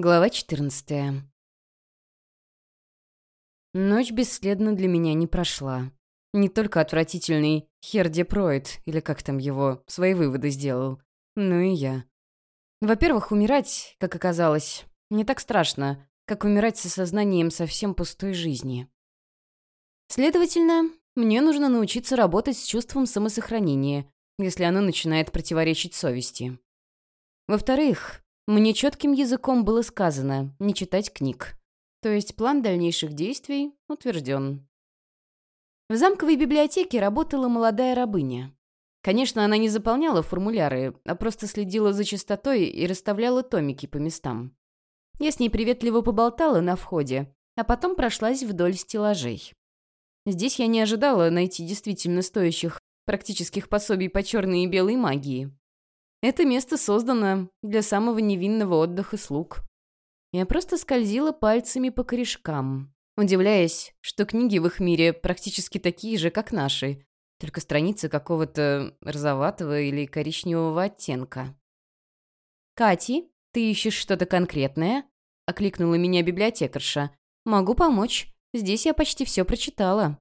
Глава 14. Ночь бесследно для меня не прошла. Не только отвратительный Херде Пройд, или как там его, свои выводы сделал, но и я. Во-первых, умирать, как оказалось, не так страшно, как умирать с осознанием совсем пустой жизни. Следовательно, мне нужно научиться работать с чувством самосохранения, если оно начинает противоречить совести. Во-вторых, мне четким языком было сказано не читать книг. То есть план дальнейших действий утвержден. В замковой библиотеке работала молодая рабыня. Конечно, она не заполняла формуляры, а просто следила за чистотой и расставляла томики по местам. Я с ней приветливо поболтала на входе, а потом прошлась вдоль стеллажей. Здесь я не ожидала найти действительно стоящих практических пособий по черной и белой магии. Это место создано для самого невинного отдыха слуг. Я просто скользила пальцами по корешкам, удивляясь, что книги в их мире практически такие же, как наши, только страницы какого-то розоватого или коричневого оттенка. «Кати, ты ищешь что-то конкретное?» — окликнула меня библиотекарша. «Могу помочь. Здесь я почти все прочитала».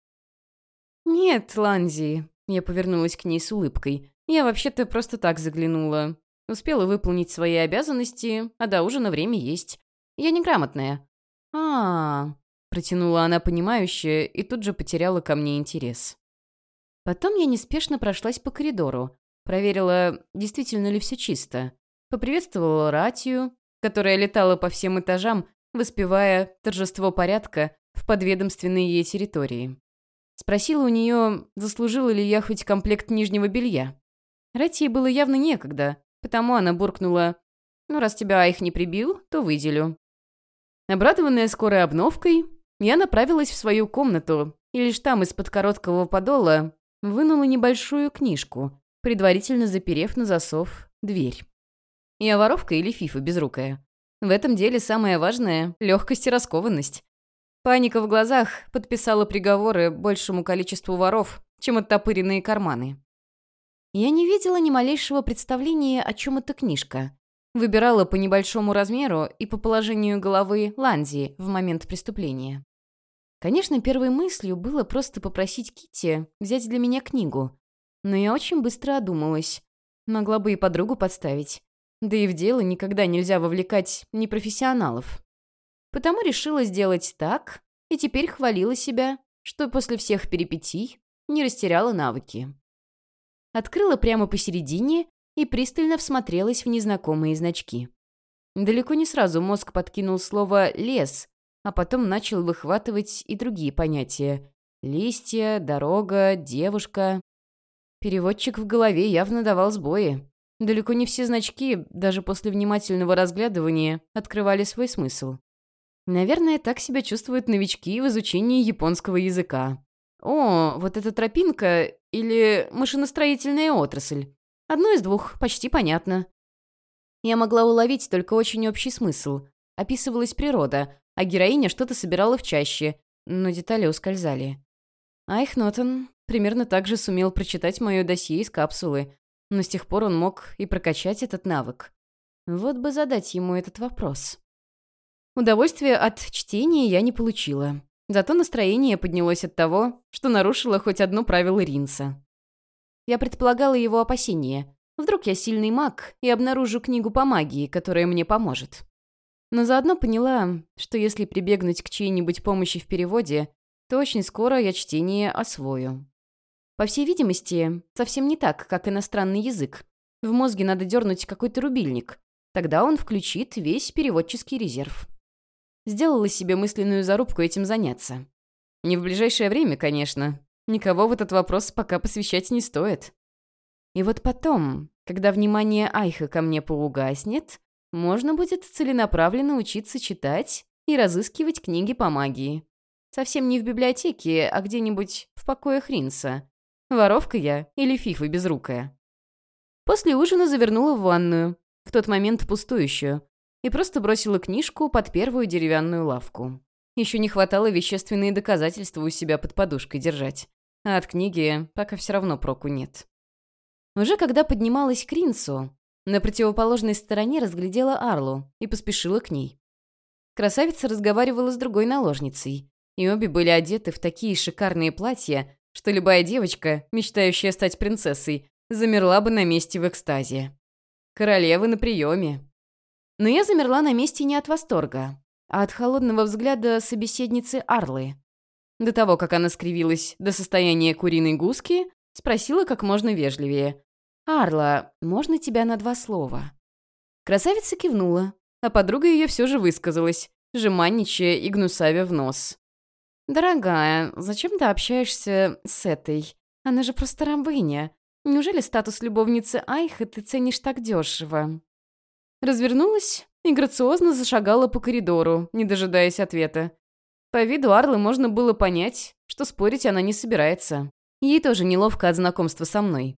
«Нет, Ланзи», — я повернулась к ней с улыбкой. Я вообще-то просто так заглянула. Успела выполнить свои обязанности, а до ужина время есть. Я неграмотная. а, -а, -а протянула она понимающе и тут же потеряла ко мне интерес. Потом я неспешно прошлась по коридору, проверила, действительно ли все чисто. Поприветствовала Ратию, которая летала по всем этажам, воспевая торжество порядка в подведомственной ей территории. Спросила у нее, заслужила ли я хоть комплект нижнего белья. Ратии было явно некогда, потому она буркнула «Ну, раз тебя их не прибил, то выделю». Обрадованная скорой обновкой, я направилась в свою комнату и лишь там из-под короткого подола вынула небольшую книжку, предварительно заперев на засов дверь. Я воровка или фифа безрукая? В этом деле самое важное — легкость и раскованность. Паника в глазах подписала приговоры большему количеству воров, чем оттопыренные карманы. Я не видела ни малейшего представления, о чем эта книжка. Выбирала по небольшому размеру и по положению головы Ланзи в момент преступления. Конечно, первой мыслью было просто попросить Кити взять для меня книгу. Но я очень быстро одумалась. Могла бы и подругу подставить. Да и в дело никогда нельзя вовлекать непрофессионалов. Потому решила сделать так, и теперь хвалила себя, что после всех перипетий не растеряла навыки открыла прямо посередине и пристально всмотрелась в незнакомые значки. Далеко не сразу мозг подкинул слово «лес», а потом начал выхватывать и другие понятия. Листья, дорога, девушка. Переводчик в голове явно давал сбои. Далеко не все значки, даже после внимательного разглядывания, открывали свой смысл. Наверное, так себя чувствуют новички в изучении японского языка. О, вот эта тропинка или машиностроительная отрасль. Одно из двух, почти понятно. Я могла уловить только очень общий смысл. Описывалась природа, а героиня что-то собирала в чаще, но детали ускользали. Айхнотон примерно так же сумел прочитать мое досье из капсулы, но с тех пор он мог и прокачать этот навык. Вот бы задать ему этот вопрос. Удовольствия от чтения я не получила. Зато настроение поднялось от того, что нарушила хоть одно правило Ринса. Я предполагала его опасения. Вдруг я сильный маг и обнаружу книгу по магии, которая мне поможет. Но заодно поняла, что если прибегнуть к чьей-нибудь помощи в переводе, то очень скоро я чтение освою. По всей видимости, совсем не так, как иностранный язык. В мозге надо дернуть какой-то рубильник. Тогда он включит весь переводческий резерв. Сделала себе мысленную зарубку этим заняться. Не в ближайшее время, конечно. Никого в этот вопрос пока посвящать не стоит. И вот потом, когда внимание Айха ко мне поугаснет, можно будет целенаправленно учиться читать и разыскивать книги по магии. Совсем не в библиотеке, а где-нибудь в покоях Ринса. Воровка я или фифа безрукая. После ужина завернула в ванную, в тот момент пустующую, и просто бросила книжку под первую деревянную лавку. Еще не хватало вещественные доказательства у себя под подушкой держать. А от книги пока все равно проку нет. Уже когда поднималась к Ринсу, на противоположной стороне разглядела Арлу и поспешила к ней. красавица разговаривала с другой наложницей, и обе были одеты в такие шикарные платья, что любая девочка, мечтающая стать принцессой, замерла бы на месте в экстазе. Королевы на приеме. Но я замерла на месте не от восторга, а от холодного взгляда собеседницы Арлы. До того, как она скривилась до состояния куриной гуски, спросила как можно вежливее. «Арла, можно тебя на два слова?» Красавица кивнула, а подруга ее все же высказалась, жеманничая и гнусавя в нос. «Дорогая, зачем ты общаешься с этой? Она же просто рабыня. Неужели статус любовницы Айха ты ценишь так дешево?» Развернулась и грациозно зашагала по коридору, не дожидаясь ответа. По виду Арлы можно было понять, что спорить она не собирается. Ей тоже неловко от знакомства со мной.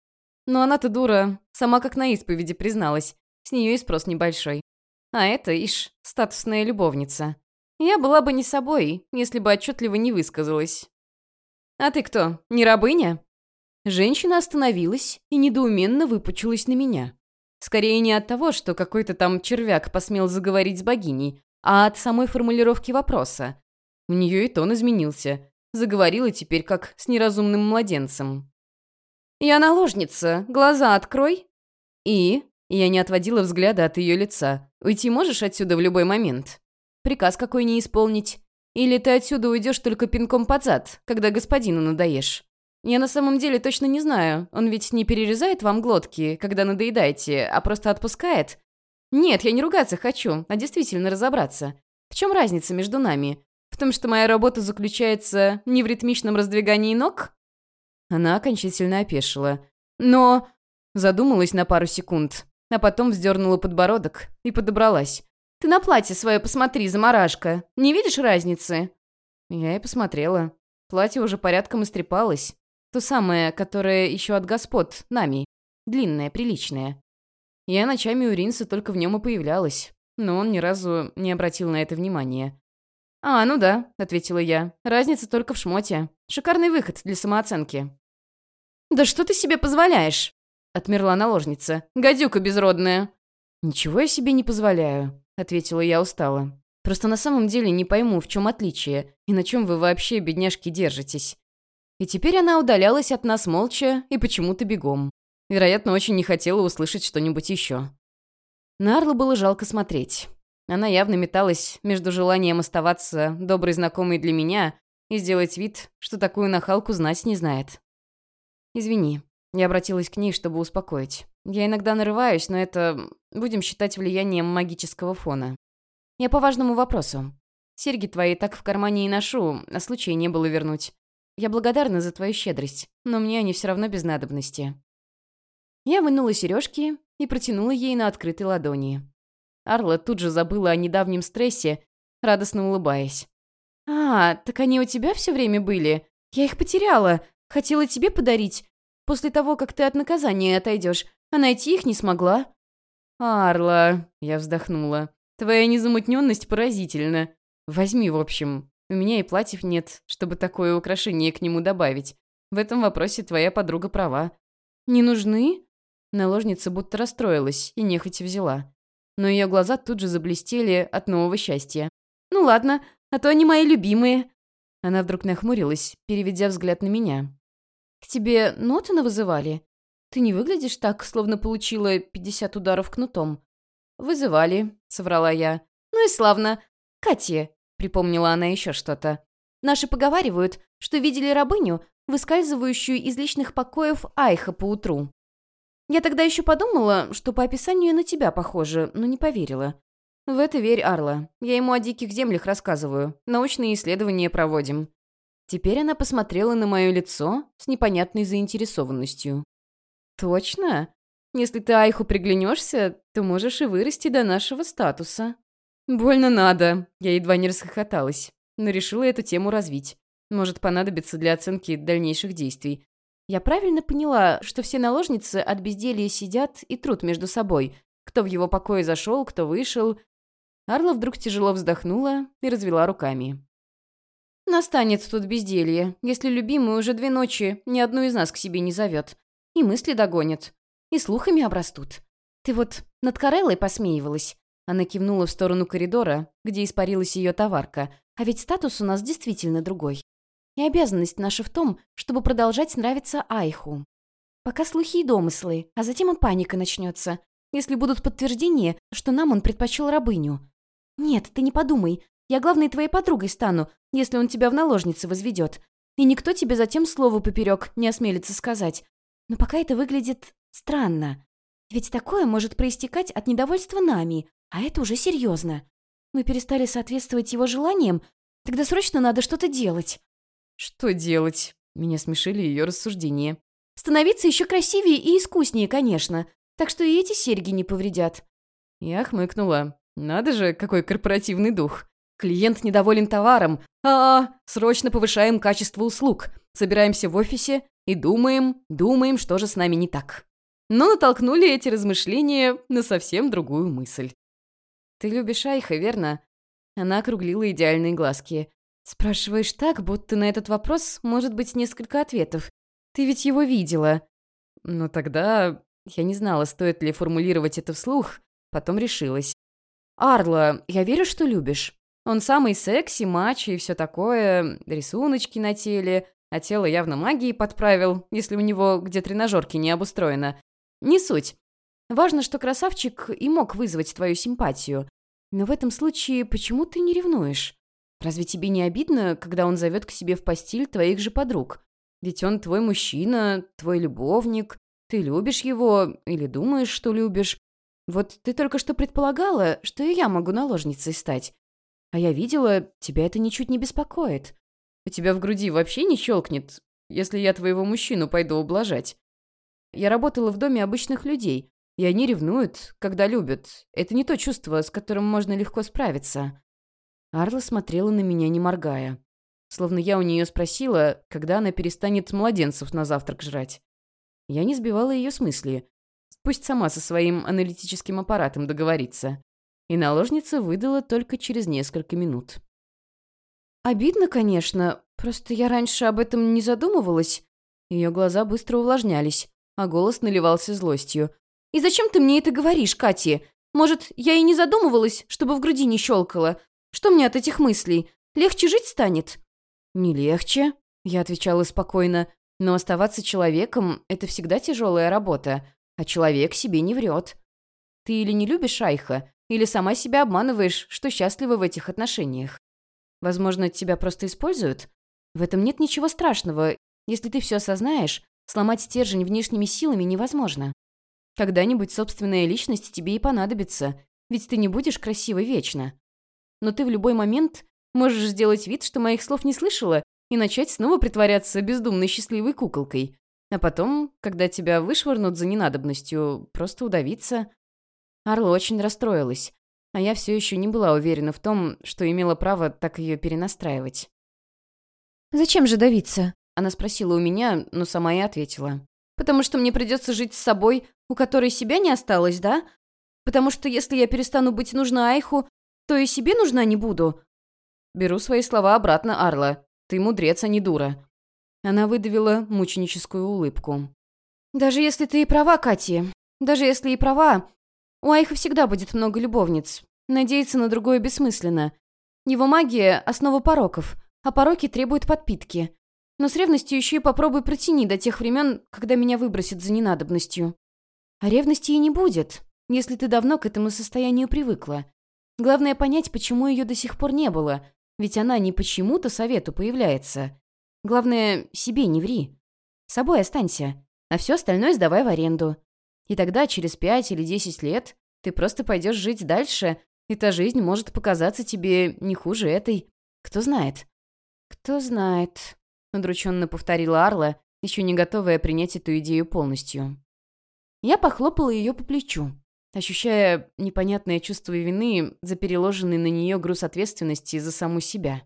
Но она-то дура, сама как на исповеди призналась. С нее и спрос небольшой. А это, ишь, статусная любовница. Я была бы не собой, если бы отчетливо не высказалась. «А ты кто, не рабыня?» Женщина остановилась и недоуменно выпучилась на меня. Скорее не от того, что какой-то там червяк посмел заговорить с богиней, а от самой формулировки вопроса. У нее и тон изменился. Заговорила теперь как с неразумным младенцем. «Я наложница, глаза открой!» «И?» Я не отводила взгляда от ее лица. «Уйти можешь отсюда в любой момент? Приказ какой не исполнить? Или ты отсюда уйдешь только пинком под зад, когда господину надоешь?» Я на самом деле точно не знаю. Он ведь не перерезает вам глотки, когда надоедаете, а просто отпускает? Нет, я не ругаться хочу, а действительно разобраться. В чем разница между нами? В том, что моя работа заключается не в ритмичном раздвигании ног? Она окончательно опешила. Но... Задумалась на пару секунд, а потом вздернула подбородок и подобралась. «Ты на платье свое посмотри, заморашка. Не видишь разницы?» Я и посмотрела. Платье уже порядком истрепалось. То самое, которое еще от господ, нами. Длинное, приличное. Я ночами у Ринса только в нем и появлялась, но он ни разу не обратил на это внимания. «А, ну да», — ответила я. «Разница только в шмоте. Шикарный выход для самооценки». «Да что ты себе позволяешь?» — отмерла наложница. «Гадюка безродная». «Ничего я себе не позволяю», — ответила я устало. «Просто на самом деле не пойму, в чем отличие, и на чем вы вообще, бедняжки, держитесь. И теперь она удалялась от нас молча и почему-то бегом. Вероятно, очень не хотела услышать что-нибудь еще. На Арлу было жалко смотреть. Она явно металась между желанием оставаться доброй знакомой для меня и сделать вид, что такую нахалку знать не знает. «Извини», — я обратилась к ней, чтобы успокоить. «Я иногда нарываюсь, но это, будем считать, влиянием магического фона. Я по важному вопросу. Серьги твои так в кармане и ношу, а случая не было вернуть. Я благодарна за твою щедрость, но мне они все равно без надобности». Я вынула сережки и протянула ей на открытой ладони. Арла тут же забыла о недавнем стрессе, радостно улыбаясь. «А, так они у тебя все время были? Я их потеряла. Хотела тебе подарить. После того, как ты от наказания отойдешь, а найти их не смогла». «Арла», — я вздохнула, — «твоя незамутненность поразительна. Возьми, в общем. У меня и платьев нет, чтобы такое украшение к нему добавить. В этом вопросе твоя подруга права. Не нужны? Наложница будто расстроилась и нехотя взяла. Но ее глаза тут же заблестели от нового счастья. «Ну ладно, а то они мои любимые». Она вдруг нахмурилась, переведя взгляд на меня. «К тебе Нотана вызывали? Ты не выглядишь так, словно получила 50 ударов кнутом». «Вызывали», — соврала я. «Ну и славно. Катя, Припомнила она еще что-то. «Наши поговаривают, что видели рабыню, выскальзывающую из личных покоев Айха поутру. Я тогда еще подумала, что по описанию на тебя похоже, но не поверила. В это верь, Арла. Я ему о диких землях рассказываю. Научные исследования проводим». Теперь она посмотрела на мое лицо с непонятной заинтересованностью. «Точно? Если ты Айху приглянешься, то можешь и вырасти до нашего статуса». «Больно надо!» Я едва не расхохоталась, но решила эту тему развить. Может понадобиться для оценки дальнейших действий. Я правильно поняла, что все наложницы от безделья сидят и труд между собой. Кто в его покое зашел, кто вышел. Арла вдруг тяжело вздохнула и развела руками. «Настанет тут безделье, если любимый уже две ночи ни одну из нас к себе не зовет. И мысли догонят. И слухами обрастут. Ты вот над Кареллой посмеивалась. Она кивнула в сторону коридора, где испарилась ее товарка. «А ведь статус у нас действительно другой. И обязанность наша в том, чтобы продолжать нравиться Айху. Пока слухи и домыслы, а затем и паника начнется, если будут подтверждения, что нам он предпочел рабыню. Нет, ты не подумай, я главной твоей подругой стану, если он тебя в наложнице возведет. И никто тебе затем слову поперек не осмелится сказать. Но пока это выглядит странно. Ведь такое может проистекать от недовольства нами, а это уже серьезно. Мы перестали соответствовать его желаниям, тогда срочно надо что-то делать. Что делать? Меня смешили ее рассуждения. Становиться еще красивее и искуснее, конечно. Так что и эти серьги не повредят. Я хмыкнула. Надо же, какой корпоративный дух. Клиент недоволен товаром. А, -а, а, срочно повышаем качество услуг. Собираемся в офисе и думаем, думаем, что же с нами не так. Но натолкнули эти размышления на совсем другую мысль. «Ты любишь Айха, верно?» Она округлила идеальные глазки. «Спрашиваешь так, будто на этот вопрос может быть несколько ответов. Ты ведь его видела». Но тогда я не знала, стоит ли формулировать это вслух, потом решилась. «Арла, я верю, что любишь. Он самый секси, мачо и все такое, рисуночки на теле, а тело явно магией подправил, если у него где тренажерки не обустроено. Не суть. Важно, что красавчик и мог вызвать твою симпатию. Но в этом случае почему ты не ревнуешь? Разве тебе не обидно, когда он зовет к себе в постель твоих же подруг? Ведь он твой мужчина, твой любовник. Ты любишь его или думаешь, что любишь. Вот ты только что предполагала, что и я могу наложницей стать. А я видела, тебя это ничуть не беспокоит. У тебя в груди вообще не щелкнет, если я твоего мужчину пойду ублажать. Я работала в доме обычных людей, и они ревнуют, когда любят. Это не то чувство, с которым можно легко справиться». Арла смотрела на меня, не моргая. Словно я у нее спросила, когда она перестанет младенцев на завтрак жрать. Я не сбивала ее с мысли. Пусть сама со своим аналитическим аппаратом договорится. И наложница выдала только через несколько минут. «Обидно, конечно, просто я раньше об этом не задумывалась». Ее глаза быстро увлажнялись, а голос наливался злостью. И зачем ты мне это говоришь, Кати? Может, я и не задумывалась, чтобы в груди не щелкало? Что мне от этих мыслей? Легче жить станет?» «Не легче», — я отвечала спокойно. «Но оставаться человеком — это всегда тяжелая работа, а человек себе не врет. Ты или не любишь Айха, или сама себя обманываешь, что счастлива в этих отношениях. Возможно, тебя просто используют? В этом нет ничего страшного. Если ты все осознаешь, сломать стержень внешними силами невозможно. Когда-нибудь собственная личность тебе и понадобится, ведь ты не будешь красивой вечно. Но ты в любой момент можешь сделать вид, что моих слов не слышала, и начать снова притворяться бездумной счастливой куколкой. А потом, когда тебя вышвырнут за ненадобностью, просто удавиться. Арла очень расстроилась, а я все еще не была уверена в том, что имела право так ее перенастраивать. «Зачем же давиться?» Она спросила у меня, но сама и ответила. «Потому что мне придется жить с собой, у которой себя не осталось, да? Потому что если я перестану быть нужна Айху, то и себе нужна не буду. Беру свои слова обратно, Арла. Ты мудрец, а не дура. Она выдавила мученическую улыбку. Даже если ты и права, Кати, даже если и права, у Айха всегда будет много любовниц. Надеяться на другое бессмысленно. Его магия — основа пороков, а пороки требуют подпитки. Но с ревностью еще и попробуй протяни до тех времен, когда меня выбросит за ненадобностью. А ревности и не будет, если ты давно к этому состоянию привыкла. Главное понять, почему ее до сих пор не было, ведь она не почему-то совету появляется. Главное, себе не ври. С собой останься, а все остальное сдавай в аренду. И тогда через пять или десять лет ты просто пойдешь жить дальше, и та жизнь может показаться тебе не хуже этой. Кто знает? Кто знает, удрученно повторила Арла, еще не готовая принять эту идею полностью. Я похлопала ее по плечу, ощущая непонятное чувство вины за переложенный на нее груз ответственности за саму себя.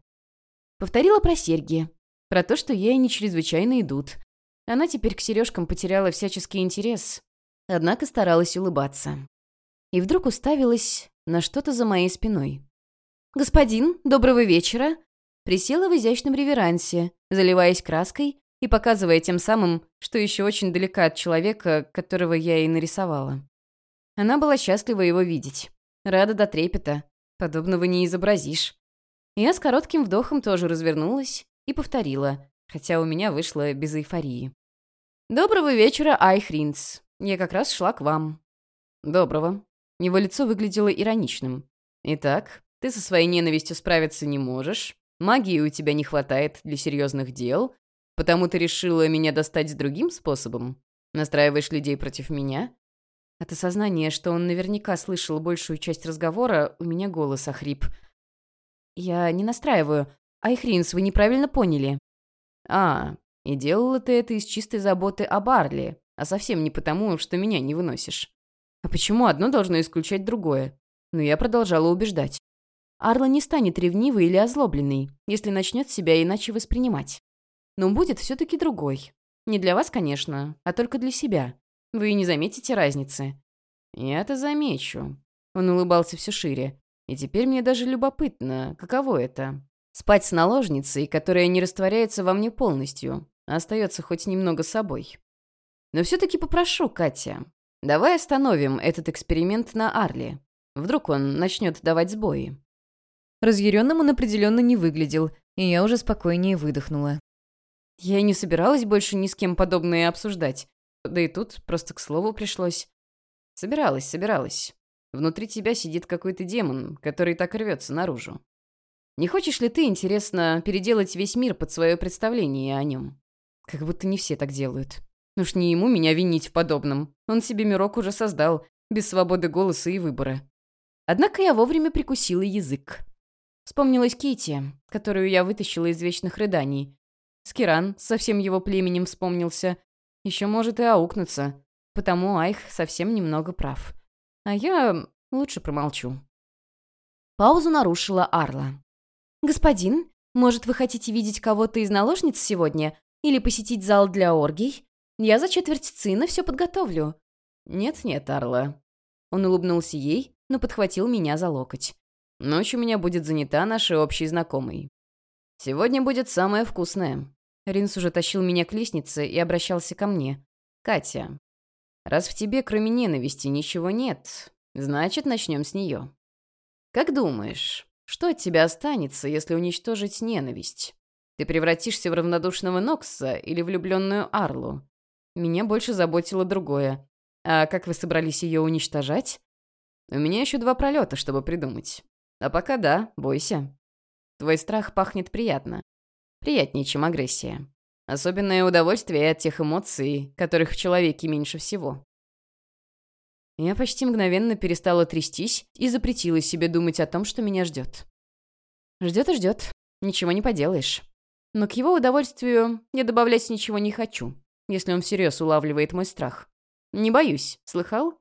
Повторила про серьги, про то, что ей они чрезвычайно идут. Она теперь к сережкам потеряла всяческий интерес, однако старалась улыбаться. И вдруг уставилась на что-то за моей спиной. «Господин, доброго вечера!» Присела в изящном реверансе, заливаясь краской и показывая тем самым, что еще очень далека от человека, которого я и нарисовала. Она была счастлива его видеть. Рада до трепета. Подобного не изобразишь. Я с коротким вдохом тоже развернулась и повторила, хотя у меня вышло без эйфории. «Доброго вечера, Айхринц. Я как раз шла к вам». «Доброго». Его лицо выглядело ироничным. «Итак, ты со своей ненавистью справиться не можешь, магии у тебя не хватает для серьезных дел, потому ты решила меня достать другим способом? Настраиваешь людей против меня?» От осознания, что он наверняка слышал большую часть разговора, у меня голос охрип. «Я не настраиваю. Айхринс, вы неправильно поняли». «А, и делала ты это из чистой заботы о Барли, а совсем не потому, что меня не выносишь. А почему одно должно исключать другое? Но я продолжала убеждать. Арла не станет ревнивой или озлобленной, если начнет себя иначе воспринимать. Но будет все-таки другой. Не для вас, конечно, а только для себя. Вы и не заметите разницы. Я-то замечу. Он улыбался все шире. И теперь мне даже любопытно, каково это Спать с наложницей, которая не растворяется во мне полностью, а остается хоть немного собой. Но все-таки попрошу, Катя, давай остановим этот эксперимент на Арле. Вдруг он начнет давать сбои. Разъяренным он определенно не выглядел, и я уже спокойнее выдохнула. Я не собиралась больше ни с кем подобное обсуждать. Да и тут просто к слову пришлось. Собиралась, собиралась. Внутри тебя сидит какой-то демон, который так рвется наружу. Не хочешь ли ты, интересно, переделать весь мир под свое представление о нем? Как будто не все так делают. Ну уж не ему меня винить в подобном. Он себе мирок уже создал, без свободы голоса и выбора. Однако я вовремя прикусила язык. Вспомнилась Кити, которую я вытащила из вечных рыданий. Скиран со всем его племенем вспомнился. Еще может и аукнуться. Потому Айх совсем немного прав. А я лучше промолчу. Паузу нарушила Арла. «Господин, может, вы хотите видеть кого-то из наложниц сегодня? Или посетить зал для оргий? Я за четверть цина все подготовлю». «Нет-нет, Арла». Он улыбнулся ей, но подхватил меня за локоть. «Ночь у меня будет занята нашей общей знакомой. Сегодня будет самое вкусное». Ринс уже тащил меня к лестнице и обращался ко мне. «Катя, раз в тебе кроме ненависти ничего нет, значит, начнем с нее. Как думаешь, что от тебя останется, если уничтожить ненависть? Ты превратишься в равнодушного Нокса или влюбленную Арлу? Меня больше заботило другое. А как вы собрались ее уничтожать? У меня еще два пролета, чтобы придумать. А пока да, бойся. Твой страх пахнет приятно. Приятнее, чем агрессия. Особенное удовольствие от тех эмоций, которых в человеке меньше всего. Я почти мгновенно перестала трястись и запретила себе думать о том, что меня ждет. Ждет и ждет. Ничего не поделаешь. Но к его удовольствию я добавлять ничего не хочу, если он всерьез улавливает мой страх. Не боюсь, слыхал?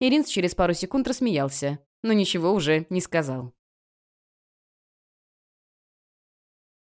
Иринс через пару секунд рассмеялся, но ничего уже не сказал.